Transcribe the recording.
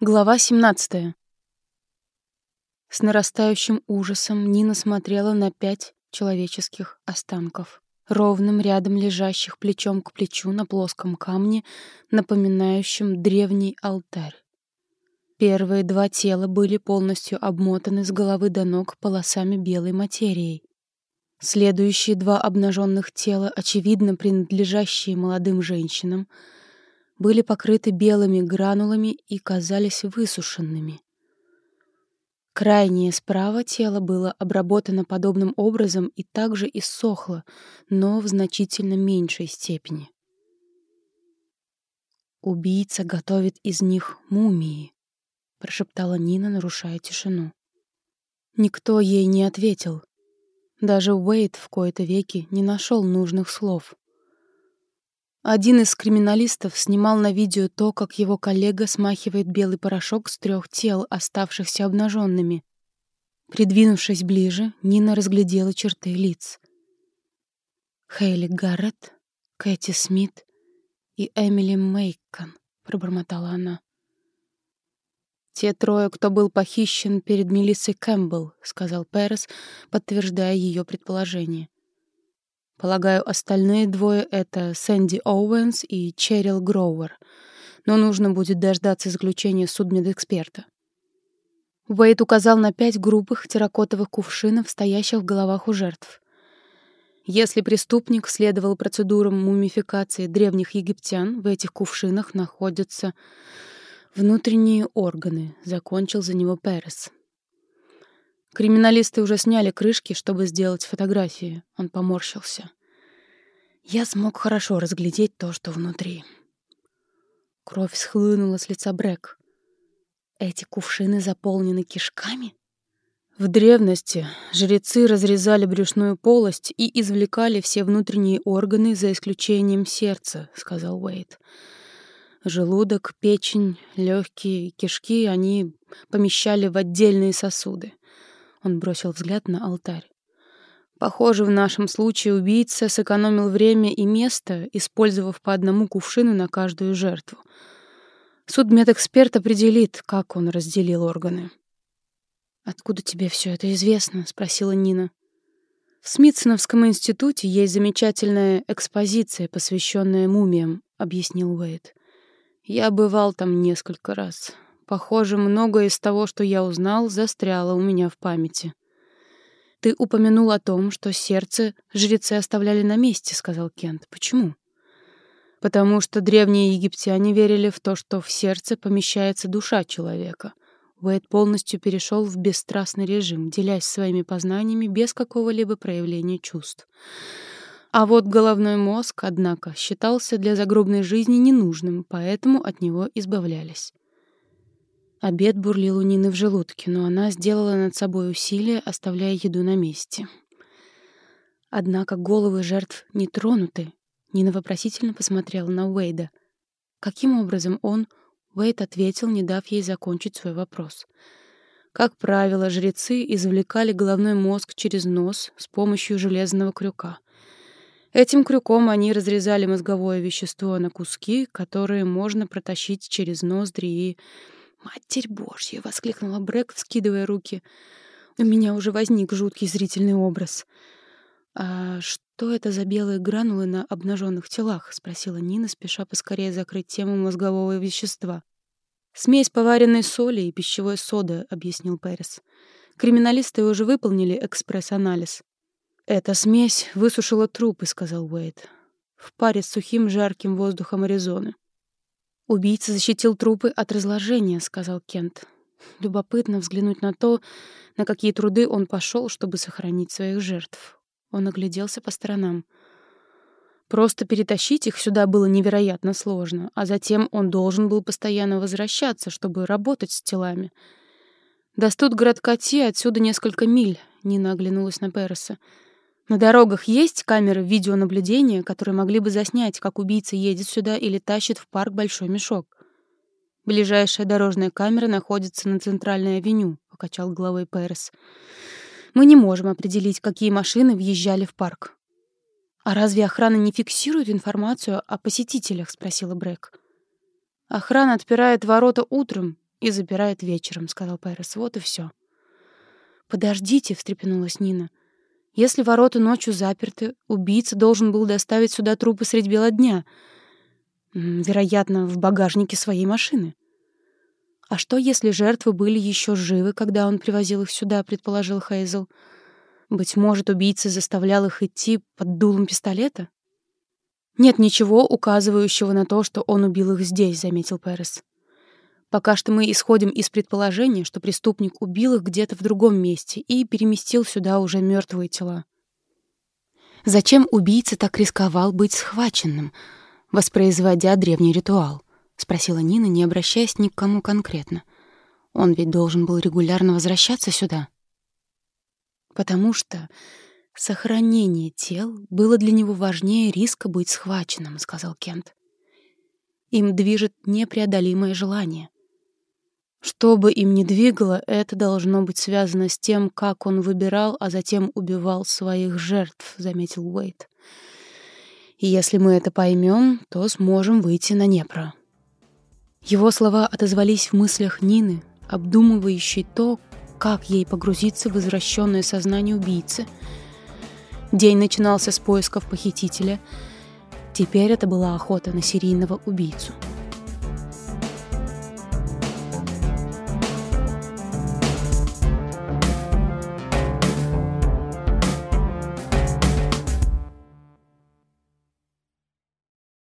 Глава 17. С нарастающим ужасом Нина смотрела на пять человеческих останков, ровным рядом лежащих плечом к плечу на плоском камне, напоминающем древний алтарь. Первые два тела были полностью обмотаны с головы до ног полосами белой материи. Следующие два обнаженных тела, очевидно принадлежащие молодым женщинам, были покрыты белыми гранулами и казались высушенными. Крайнее справа тело было обработано подобным образом и также иссохло, но в значительно меньшей степени. «Убийца готовит из них мумии», — прошептала Нина, нарушая тишину. Никто ей не ответил. Даже Уэйт в кои-то веки не нашел нужных слов. Один из криминалистов снимал на видео то, как его коллега смахивает белый порошок с трех тел, оставшихся обнаженными. Придвинувшись ближе, Нина разглядела черты лиц. «Хейли Гаррет, Кэти Смит и Эмили Мейкон», — пробормотала она. «Те трое, кто был похищен перед Мелиссой Кэмпбелл», — сказал Перес, подтверждая ее предположение. Полагаю, остальные двое — это Сэнди Оуэнс и Черил Гроуэр. Но нужно будет дождаться заключения судмедэксперта. Уэйд указал на пять грубых терракотовых кувшинов, стоящих в головах у жертв. Если преступник следовал процедурам мумификации древних египтян, в этих кувшинах находятся внутренние органы, закончил за него Перес. Криминалисты уже сняли крышки, чтобы сделать фотографии. Он поморщился. Я смог хорошо разглядеть то, что внутри. Кровь схлынула с лица Брэк. Эти кувшины заполнены кишками? В древности жрецы разрезали брюшную полость и извлекали все внутренние органы за исключением сердца, сказал Уэйт. Желудок, печень, легкие, кишки они помещали в отдельные сосуды. Он бросил взгляд на алтарь. Похоже, в нашем случае убийца сэкономил время и место, использовав по одному кувшину на каждую жертву. Судмедэксперт определит, как он разделил органы. «Откуда тебе все это известно?» — спросила Нина. «В Смитсоновском институте есть замечательная экспозиция, посвященная мумиям», — объяснил Уэйд. «Я бывал там несколько раз. Похоже, многое из того, что я узнал, застряло у меня в памяти. «Ты упомянул о том, что сердце жрецы оставляли на месте», — сказал Кент. «Почему?» «Потому что древние египтяне верили в то, что в сердце помещается душа человека». Уэйд полностью перешел в бесстрастный режим, делясь своими познаниями без какого-либо проявления чувств. А вот головной мозг, однако, считался для загробной жизни ненужным, поэтому от него избавлялись. Обед бурлил у Нины в желудке, но она сделала над собой усилие, оставляя еду на месте. Однако головы жертв не тронуты. Нина вопросительно посмотрела на Уэйда. Каким образом он... Уэйд ответил, не дав ей закончить свой вопрос. Как правило, жрецы извлекали головной мозг через нос с помощью железного крюка. Этим крюком они разрезали мозговое вещество на куски, которые можно протащить через ноздри и «Матерь Божья!» — воскликнула Брэк, вскидывая руки. «У меня уже возник жуткий зрительный образ». «А что это за белые гранулы на обнаженных телах?» — спросила Нина, спеша поскорее закрыть тему мозгового вещества. «Смесь поваренной соли и пищевой соды», — объяснил Пэрис. «Криминалисты уже выполнили экспресс-анализ». «Эта смесь высушила трупы», — сказал Уэйд. «В паре с сухим жарким воздухом Аризоны». «Убийца защитил трупы от разложения», — сказал Кент. Любопытно взглянуть на то, на какие труды он пошел, чтобы сохранить своих жертв. Он огляделся по сторонам. Просто перетащить их сюда было невероятно сложно, а затем он должен был постоянно возвращаться, чтобы работать с телами. До городка Ти отсюда несколько миль, Нина оглянулась на Переса. На дорогах есть камеры видеонаблюдения, которые могли бы заснять, как убийца едет сюда или тащит в парк большой мешок. Ближайшая дорожная камера находится на центральной авеню, покачал головой Перес. Мы не можем определить, какие машины въезжали в парк. А разве охрана не фиксирует информацию о посетителях, спросила Брэк. Охрана отпирает ворота утром и запирает вечером», — сказал Перес. «Вот и все». «Подождите», — встрепенулась Нина. «Если ворота ночью заперты, убийца должен был доставить сюда трупы средь бела дня. Вероятно, в багажнике своей машины». «А что, если жертвы были еще живы, когда он привозил их сюда?» — предположил Хейзел. «Быть может, убийца заставлял их идти под дулом пистолета?» «Нет ничего, указывающего на то, что он убил их здесь», — заметил Перес. «Пока что мы исходим из предположения, что преступник убил их где-то в другом месте и переместил сюда уже мертвые тела». «Зачем убийца так рисковал быть схваченным, воспроизводя древний ритуал?» — спросила Нина, не обращаясь ни к кому конкретно. «Он ведь должен был регулярно возвращаться сюда». «Потому что сохранение тел было для него важнее риска быть схваченным», — сказал Кент. «Им движет непреодолимое желание. Что бы им ни двигало, это должно быть связано с тем, как он выбирал, а затем убивал своих жертв», — заметил Уэйт. «И если мы это поймем, то сможем выйти на Непро». Его слова отозвались в мыслях Нины, обдумывающей то, как ей погрузиться в извращенное сознание убийцы. День начинался с поисков похитителя. Теперь это была охота на серийного убийцу.